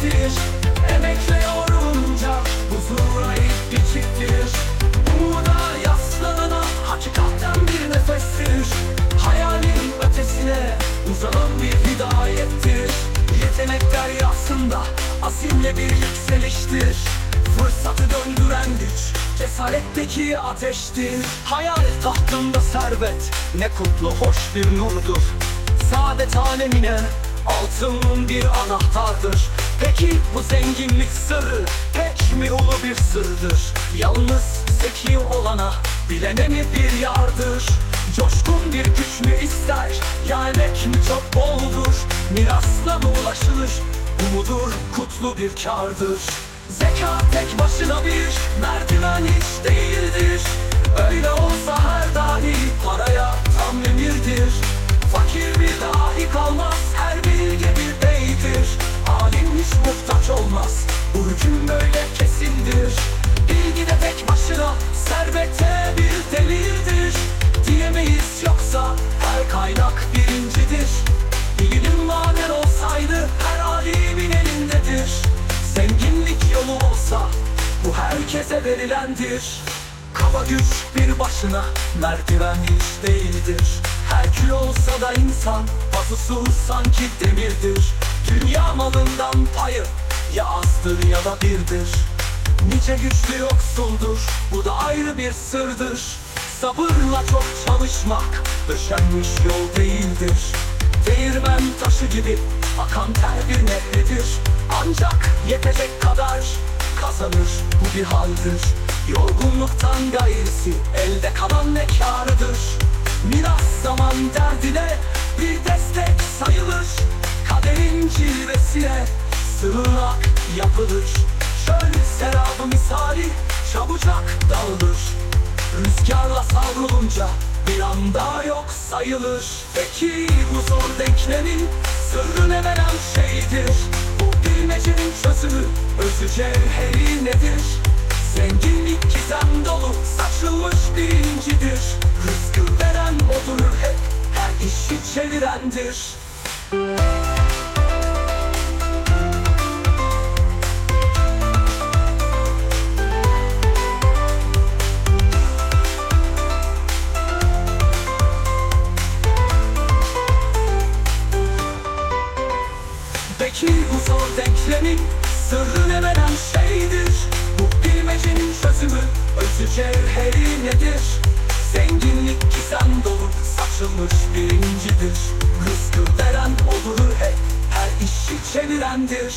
çifttir. Emekle yorulunca huzura ilk bir çifttir. Umuda yaslanana hakikatten bir nefestir. Hayalin ötesine uzanan bir hidayettir. Yetenek deryasında asimle bir yükseliştir. Fırsatı döndüren güç Cesaretteki ateştir. Hayal tahtında servet Ne kutlu hoş bir nurdur. Saadet alemine Altın bir anahtar Peki bu zenginlik sırrı pek mi ulu bir sırdır? Yalnız zeki olana bilene mi bir yardır? Coşkun bir güç mü ister ya emek mi çok boldur? Mirasla mı ulaşılır umudur kutlu bir kardır? Zeka tek başına bir merdiven hiç değildir hüküm böyle kesindir. Bilgi de tek başına servete bir delildir. Diyemeyiz yoksa her kaynak birincidir. İlim maden olsaydı her alimin elindedir. Zenginlik yolu olsa bu herkese verilendir. Kaba güç bir başına merdiven hiç değildir. Herkül olsa da insan vazosu sanki demirdir. Dünya malından payı ya azdır ya da birdir. Nice güçlü yoksuldur. Bu da ayrı bir sırdır. Sabırla çok çalışmak döşenmiş yol değildir. Değirmen taşı gibi akan ter bir nehridir. Ancak yetecek kadar kazanır bu bir haldir. Yorgunluktan gayrisi elde kalan ne kârıdır. Miras zaman derdine bir destek sayılır. Kaderin cilvesine sığınak yapılır. Çöl serabı misali çabucak dağılır. Rüzgarla savrulunca bir anda yok sayılır. Peki bu zor denklemin sırrı ne veren şeydir? Bu bilmecenin çözümü özü cevheri nedir? Zenginlik gizem dolu saçılmış bir incidir Rızkı veren odur hep her işi çevirendir Peki bu zor denklemin sırrı ne veren şeydir? Bu bilmecenin çözümü özü cevheri nedir? Zenginlik gizem dolu saçılmış bir incidir Rızkı veren olur hep her işi çevirendir